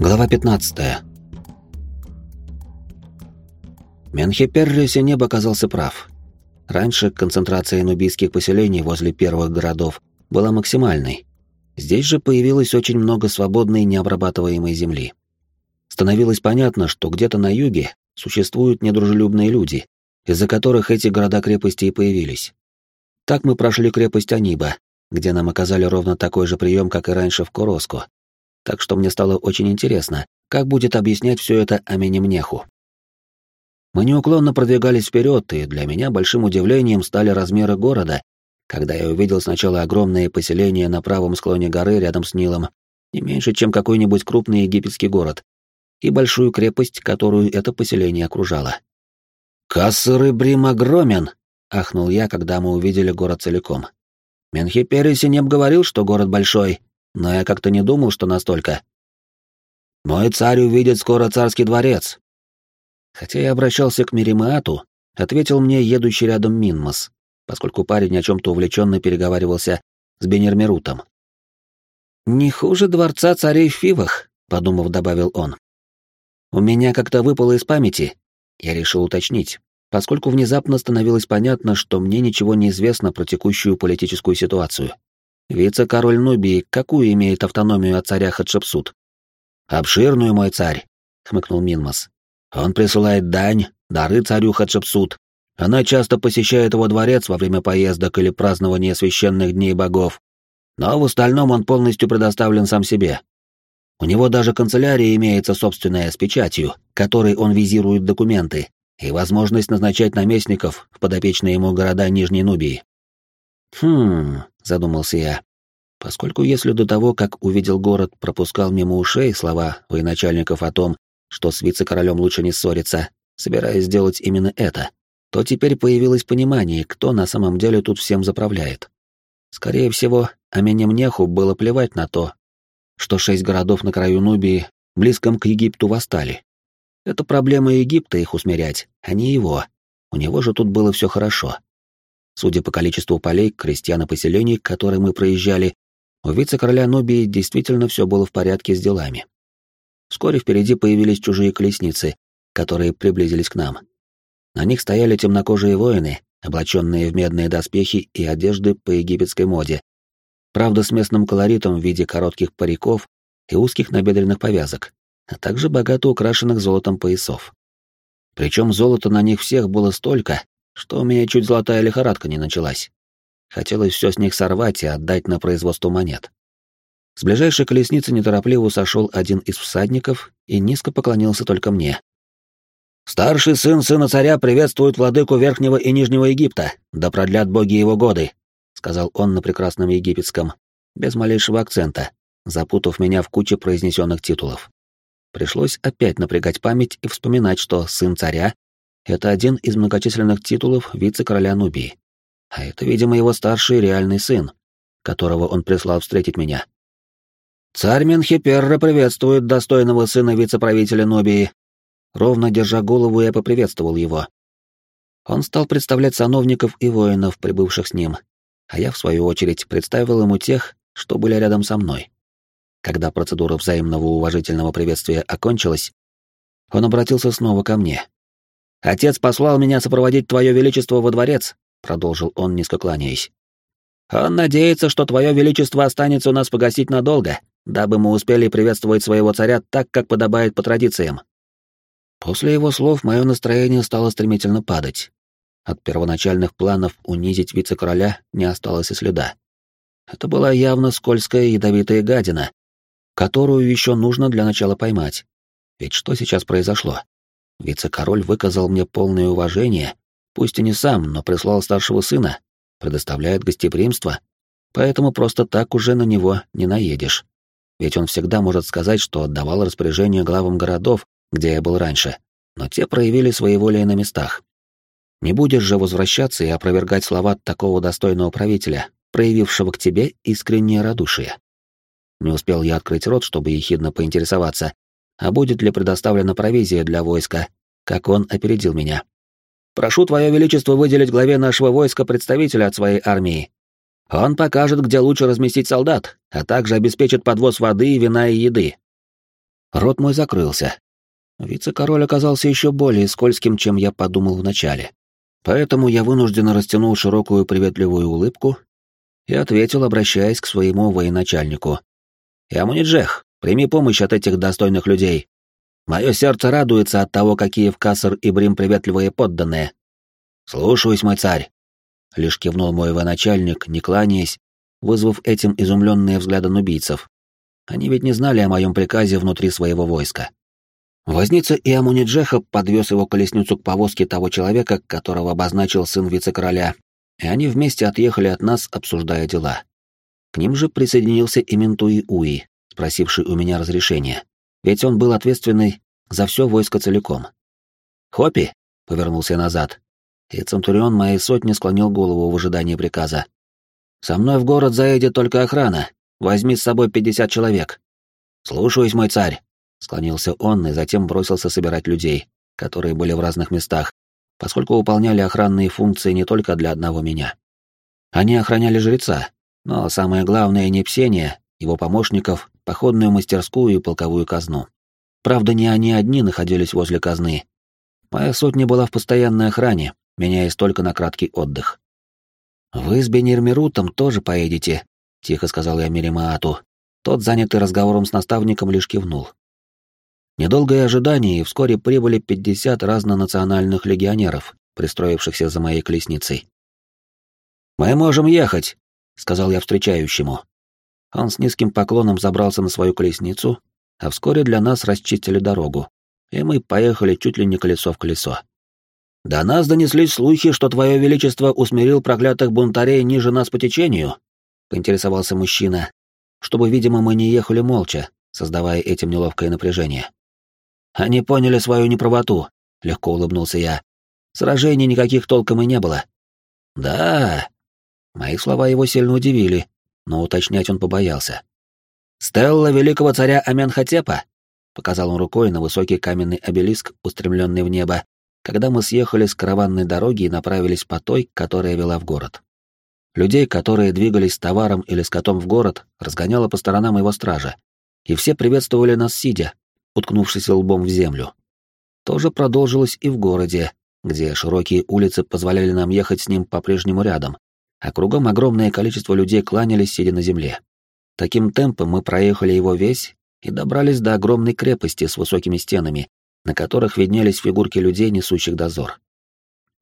Глава 15. Менхеперри Синеб оказался прав. Раньше концентрация нубийских поселений возле первых городов была максимальной. Здесь же появилось очень много свободной необрабатываемой земли. Становилось понятно, что где-то на юге существуют недружелюбные люди, из-за которых эти города-крепости и появились. Так мы прошли крепость Аниба, где нам оказали ровно такой же прием, как и раньше в Куроску, так что мне стало очень интересно, как будет объяснять все это Аменемнеху. Мы неуклонно продвигались вперед, и для меня большим удивлением стали размеры города, когда я увидел сначала огромное поселение на правом склоне горы рядом с Нилом, не меньше, чем какой-нибудь крупный египетский город, и большую крепость, которую это поселение окружало. «Кассыры Брим огромен!» — ахнул я, когда мы увидели город целиком. Менхиперри Синеб говорил, что город большой, но я как-то не думал, что настолько. Мой царь увидит скоро царский дворец. Хотя я обращался к Миримаату, ответил мне едущий рядом Минмас, поскольку парень о чем-то увлеченно переговаривался с Бенермерутом. «Не хуже дворца царей в Фивах», — подумав, добавил он. «У меня как-то выпало из памяти». Я решил уточнить, поскольку внезапно становилось понятно, что мне ничего не известно про текущую политическую ситуацию. Вице-король Нубии какую имеет автономию от царя Хатшепсут? Обширную, мой царь, хмыкнул Минмас. Он присылает дань, дары царю Хатшепсут. Она часто посещает его дворец во время поездок или празднования священных дней богов. Но в остальном он полностью предоставлен сам себе. У него даже канцелярия имеется собственная с печатью, которой он визирует документы, и возможность назначать наместников в подопечные ему города Нижней Нубии. Хм, задумался я. Поскольку если до того, как увидел город, пропускал мимо ушей слова военачальников о том, что с вице-королем лучше не ссориться, собираясь сделать именно это, то теперь появилось понимание, кто на самом деле тут всем заправляет. Скорее всего, Аменемнеху было плевать на то, что шесть городов на краю Нубии, близком к Египту, восстали. Это проблема Египта их усмирять, а не его. У него же тут было все хорошо. Судя по количеству полей, крестьян и поселений, которые мы проезжали, у вице-короля Нубии действительно все было в порядке с делами. Вскоре впереди появились чужие колесницы, которые приблизились к нам. На них стояли темнокожие воины, облаченные в медные доспехи и одежды по египетской моде, правда с местным колоритом в виде коротких париков и узких набедренных повязок, а также богато украшенных золотом поясов. Причем золота на них всех было столько, что у меня чуть золотая лихорадка не началась. Хотелось все с них сорвать и отдать на производство монет. С ближайшей колесницы неторопливо сошел один из всадников и низко поклонился только мне. «Старший сын сына царя приветствует владыку Верхнего и Нижнего Египта, да продлят боги его годы», — сказал он на прекрасном египетском, без малейшего акцента, запутав меня в куче произнесенных титулов. Пришлось опять напрягать память и вспоминать, что сын царя это один из многочисленных титулов вице-короля Нубии. А это, видимо, его старший реальный сын, которого он прислал встретить меня. «Царь Менхиперра приветствует достойного сына вице-правителя Нубии». Ровно держа голову, я поприветствовал его. Он стал представлять сановников и воинов, прибывших с ним, а я, в свою очередь, представил ему тех, что были рядом со мной. Когда процедура взаимного уважительного приветствия окончилась, он обратился снова ко мне. «Отец послал меня сопроводить Твое Величество во дворец», — продолжил он, низко кланяясь. «Он надеется, что Твое Величество останется у нас погасить надолго, дабы мы успели приветствовать своего царя так, как подобает по традициям». После его слов мое настроение стало стремительно падать. От первоначальных планов унизить вице-короля не осталось и следа. Это была явно скользкая ядовитая гадина, которую еще нужно для начала поймать. Ведь что сейчас произошло? Вице-король выказал мне полное уважение, пусть и не сам, но прислал старшего сына, предоставляет гостеприимство, поэтому просто так уже на него не наедешь. Ведь он всегда может сказать, что отдавал распоряжение главам городов, где я был раньше, но те проявили свои воли на местах. Не будешь же возвращаться и опровергать слова такого достойного правителя, проявившего к тебе искреннее радушие. Не успел я открыть рот, чтобы ехидно поинтересоваться, а будет ли предоставлена провизия для войска, как он опередил меня. «Прошу Твое Величество выделить главе нашего войска представителя от своей армии. Он покажет, где лучше разместить солдат, а также обеспечит подвоз воды, вина и еды». Рот мой закрылся. Вице-король оказался еще более скользким, чем я подумал вначале. Поэтому я вынужденно растянул широкую приветливую улыбку и ответил, обращаясь к своему военачальнику. «Ямуниджех, прими помощь от этих достойных людей. Мое сердце радуется от того, какие в Кассар и Брим приветливые подданные. Слушаюсь, мой царь!» Лишь кивнул мой военачальник, не кланяясь, вызвав этим изумленные взгляды нубийцев. Они ведь не знали о моем приказе внутри своего войска. Возница и Амуниджеха подвез его колесницу к повозке того человека, которого обозначил сын вице-короля, и они вместе отъехали от нас, обсуждая дела. К ним же присоединился и Ментуи Уи, спросивший у меня разрешения, ведь он был ответственный за все войско целиком. «Хоппи!» — повернулся назад, и Центурион моей сотни склонил голову в ожидании приказа. «Со мной в город заедет только охрана. Возьми с собой пятьдесят человек». «Слушаюсь, мой царь!» — склонился он и затем бросился собирать людей, которые были в разных местах, поскольку выполняли охранные функции не только для одного меня. Они охраняли жреца, но самое главное — не Псения, его помощников, походную мастерскую и полковую казну. Правда, не они одни находились возле казны. Моя сотня была в постоянной охране, меняясь только на краткий отдых. «Вы с Бенирмирутом тоже поедете», — тихо сказал я Миримаату. Тот, занятый разговором с наставником, лишь кивнул. Недолгое ожидание, и вскоре прибыли 50 разнонациональных легионеров, пристроившихся за моей колесницей. «Мы можем ехать», — сказал я встречающему. Он с низким поклоном забрался на свою колесницу, а вскоре для нас расчистили дорогу, и мы поехали чуть ли не колесо в колесо. «До нас донеслись слухи, что Твое Величество усмирил проклятых бунтарей ниже нас по течению», — поинтересовался мужчина, чтобы, видимо, мы не ехали молча, создавая этим неловкое напряжение. Они поняли свою неправоту, легко улыбнулся я. Сражений никаких толком и не было. Да. Мои слова его сильно удивили, но уточнять он побоялся. Стелла великого царя Аменхотепа, показал он рукой на высокий каменный обелиск, устремленный в небо, когда мы съехали с караванной дороги и направились по той, которая вела в город. Людей, которые двигались с товаром или скотом в город, разгоняло по сторонам его стража, и все приветствовали нас сидя, уткнувшись лбом в землю. То же продолжилось и в городе, где широкие улицы позволяли нам ехать с ним по-прежнему рядом, а кругом огромное количество людей кланялись, сидя на земле. Таким темпом мы проехали его весь и добрались до огромной крепости с высокими стенами, на которых виднелись фигурки людей, несущих дозор.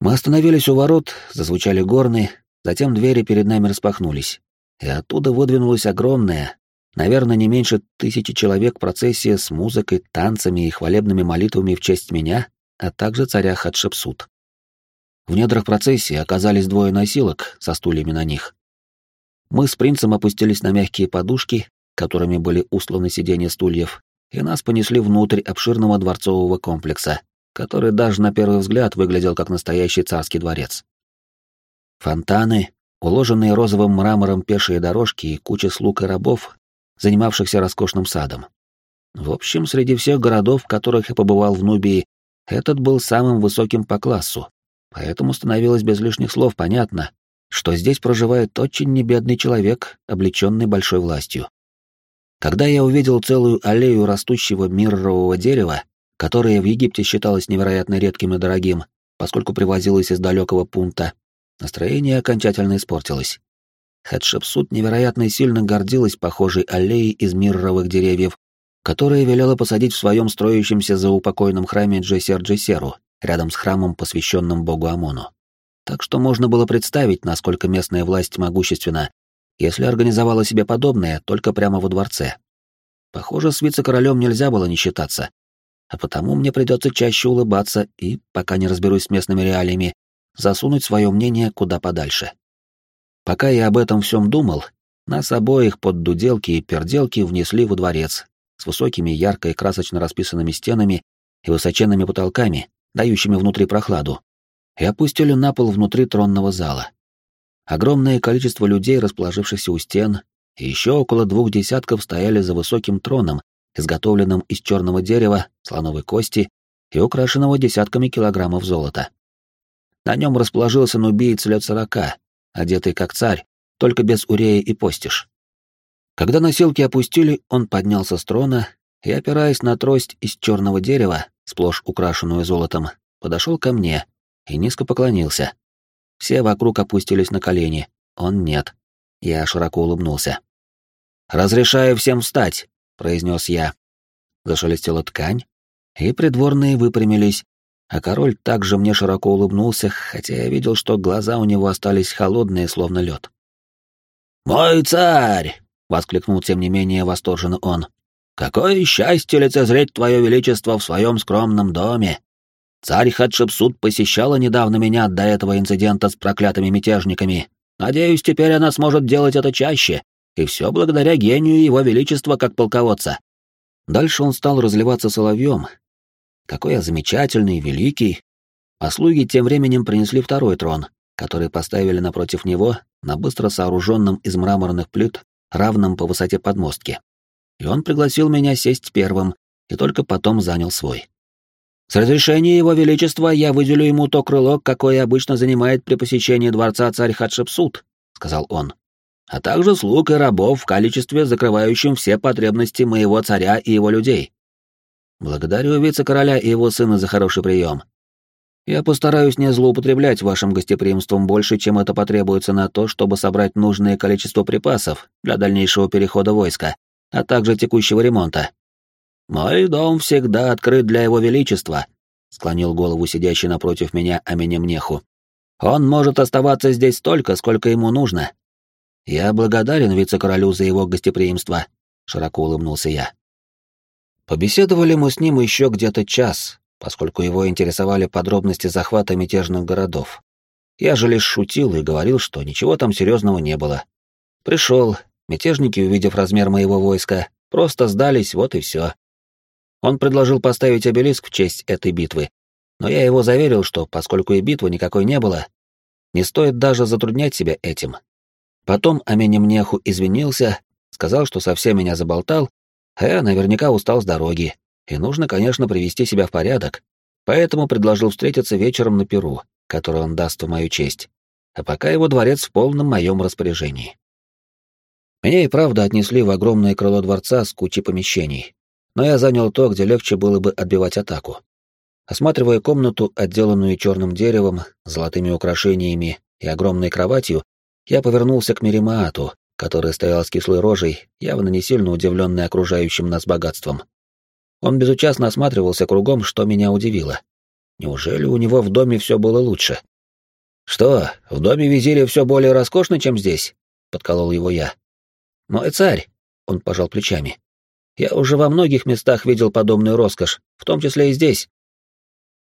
Мы остановились у ворот, зазвучали горны, затем двери перед нами распахнулись, и оттуда выдвинулась огромная, Наверное, не меньше тысячи человек процессия с музыкой, танцами и хвалебными молитвами в честь меня, а также царя Хатшепсут. В недрах процессии оказались двое носилок со стульями на них. Мы с принцем опустились на мягкие подушки, которыми были усланы сиденья стульев, и нас понесли внутрь обширного дворцового комплекса, который даже на первый взгляд выглядел как настоящий царский дворец. Фонтаны, уложенные розовым мрамором пешие дорожки и куча слуг и рабов занимавшихся роскошным садом. В общем, среди всех городов, в которых я побывал в Нубии, этот был самым высоким по классу, поэтому становилось без лишних слов понятно, что здесь проживает очень небедный человек, облеченный большой властью. Когда я увидел целую аллею растущего миррового дерева, которое в Египте считалось невероятно редким и дорогим, поскольку привозилось из далекого пункта, настроение окончательно испортилось. Хатшепсут невероятно сильно гордилась похожей аллеей из мирровых деревьев, которые велела посадить в своем строящемся за упокойном храме Джесер-Джесеру, рядом с храмом, посвященным богу Амону. Так что можно было представить, насколько местная власть могущественна, если организовала себе подобное только прямо во дворце. Похоже, с вице-королем нельзя было не считаться, а потому мне придется чаще улыбаться и, пока не разберусь с местными реалиями, засунуть свое мнение куда подальше. Пока я об этом всем думал, нас обоих под дуделки и перделки внесли во дворец с высокими ярко и красочно расписанными стенами и высоченными потолками, дающими внутри прохладу, и опустили на пол внутри тронного зала. Огромное количество людей, расположившихся у стен, и еще около двух десятков стояли за высоким троном, изготовленным из черного дерева, слоновой кости и украшенного десятками килограммов золота. На нем расположился нубиец лет сорока, одетый как царь, только без урея и постиж. Когда носилки опустили, он поднялся с трона и, опираясь на трость из черного дерева, сплошь украшенную золотом, подошел ко мне и низко поклонился. Все вокруг опустились на колени, он нет. Я широко улыбнулся. «Разрешаю всем встать», — произнес я. Зашелестела ткань, и придворные выпрямились, а король также мне широко улыбнулся, хотя я видел, что глаза у него остались холодные, словно лед. «Мой царь!» — воскликнул тем не менее восторженно он. «Какое счастье лицезреть твое величество в своем скромном доме! Царь Хатшепсут посещала недавно меня до этого инцидента с проклятыми мятежниками. Надеюсь, теперь она сможет делать это чаще, и все благодаря гению его величества как полководца». Дальше он стал разливаться соловьем. Какой я замечательный, великий. А слуги тем временем принесли второй трон, который поставили напротив него на быстро сооруженном из мраморных плит, равном по высоте подмостки. И он пригласил меня сесть первым, и только потом занял свой. С разрешения Его Величества я выделю ему то крыло, какое обычно занимает при посещении дворца царь Хатшепсут, сказал он, а также слуг и рабов в количестве, закрывающем все потребности моего царя и его людей. Благодарю вице-короля и его сына за хороший прием. Я постараюсь не злоупотреблять вашим гостеприимством больше, чем это потребуется на то, чтобы собрать нужное количество припасов для дальнейшего перехода войска, а также текущего ремонта. Мой дом всегда открыт для его величества, склонил голову сидящий напротив меня Аменемнеху. Он может оставаться здесь столько, сколько ему нужно. Я благодарен вице-королю за его гостеприимство, широко улыбнулся я. Побеседовали мы с ним еще где-то час, поскольку его интересовали подробности захвата мятежных городов. Я же лишь шутил и говорил, что ничего там серьезного не было. Пришел, мятежники, увидев размер моего войска, просто сдались, вот и все. Он предложил поставить обелиск в честь этой битвы, но я его заверил, что, поскольку и битвы никакой не было, не стоит даже затруднять себя этим. Потом Аменемнеху извинился, сказал, что совсем меня заболтал, а я наверняка устал с дороги, и нужно, конечно, привести себя в порядок, поэтому предложил встретиться вечером на Перу, который он даст в мою честь, а пока его дворец в полном моем распоряжении. Меня и правда отнесли в огромное крыло дворца с кучей помещений, но я занял то, где легче было бы отбивать атаку. Осматривая комнату, отделанную черным деревом, золотыми украшениями и огромной кроватью, я повернулся к Миримаату, который стоял с кислой рожей, явно не сильно удивленный окружающим нас богатством. Он безучастно осматривался кругом, что меня удивило. Неужели у него в доме все было лучше? «Что, в доме визиря все более роскошно, чем здесь?» — подколол его я. «Мой царь!» — он пожал плечами. «Я уже во многих местах видел подобную роскошь, в том числе и здесь».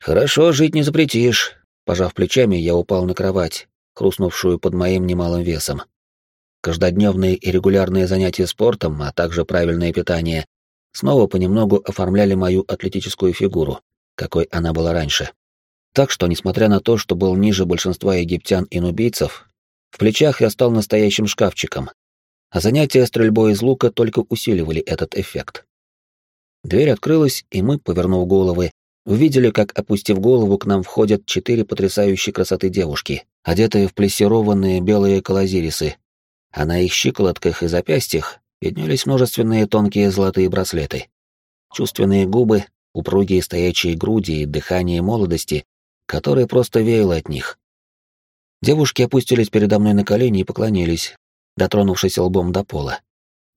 «Хорошо, жить не запретишь», — пожав плечами, я упал на кровать, хрустнувшую под моим немалым весом. Каждодневные и регулярные занятия спортом, а также правильное питание снова понемногу оформляли мою атлетическую фигуру, какой она была раньше. Так что, несмотря на то, что был ниже большинства египтян и нубийцев, в плечах я стал настоящим шкафчиком, а занятия стрельбой из лука только усиливали этот эффект. Дверь открылась, и мы, повернув головы, увидели, как, опустив голову, к нам входят четыре потрясающей красоты девушки, одетые в плессированные белые калазирисы, а на их щиколотках и запястьях виднелись множественные тонкие золотые браслеты. Чувственные губы, упругие стоячие груди и дыхание молодости, которое просто веяло от них. Девушки опустились передо мной на колени и поклонились, дотронувшись лбом до пола.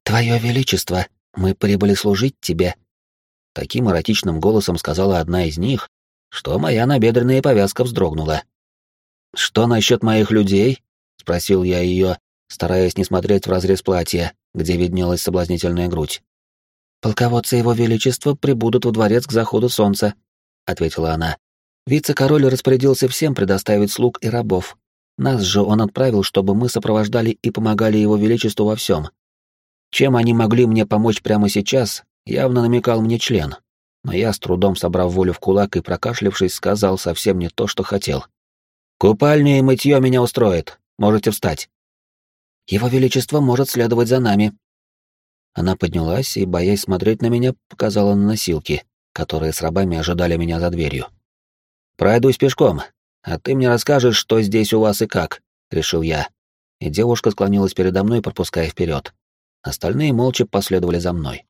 «Твое Величество, мы прибыли служить тебе», — таким эротичным голосом сказала одна из них, что моя набедренная повязка вздрогнула. «Что насчет моих людей?» — спросил я ее, стараясь не смотреть в разрез платья, где виднелась соблазнительная грудь. «Полководцы его величества прибудут во дворец к заходу солнца», — ответила она. «Вице-король распорядился всем предоставить слуг и рабов. Нас же он отправил, чтобы мы сопровождали и помогали его величеству во всем. Чем они могли мне помочь прямо сейчас, явно намекал мне член. Но я, с трудом собрав волю в кулак и прокашлявшись, сказал совсем не то, что хотел. «Купальня и мытье меня устроит. Можете встать». Его Величество может следовать за нами». Она поднялась и, боясь смотреть на меня, показала на носилки, которые с рабами ожидали меня за дверью. «Пройдусь пешком, а ты мне расскажешь, что здесь у вас и как», — решил я. И девушка склонилась передо мной, пропуская вперед. Остальные молча последовали за мной.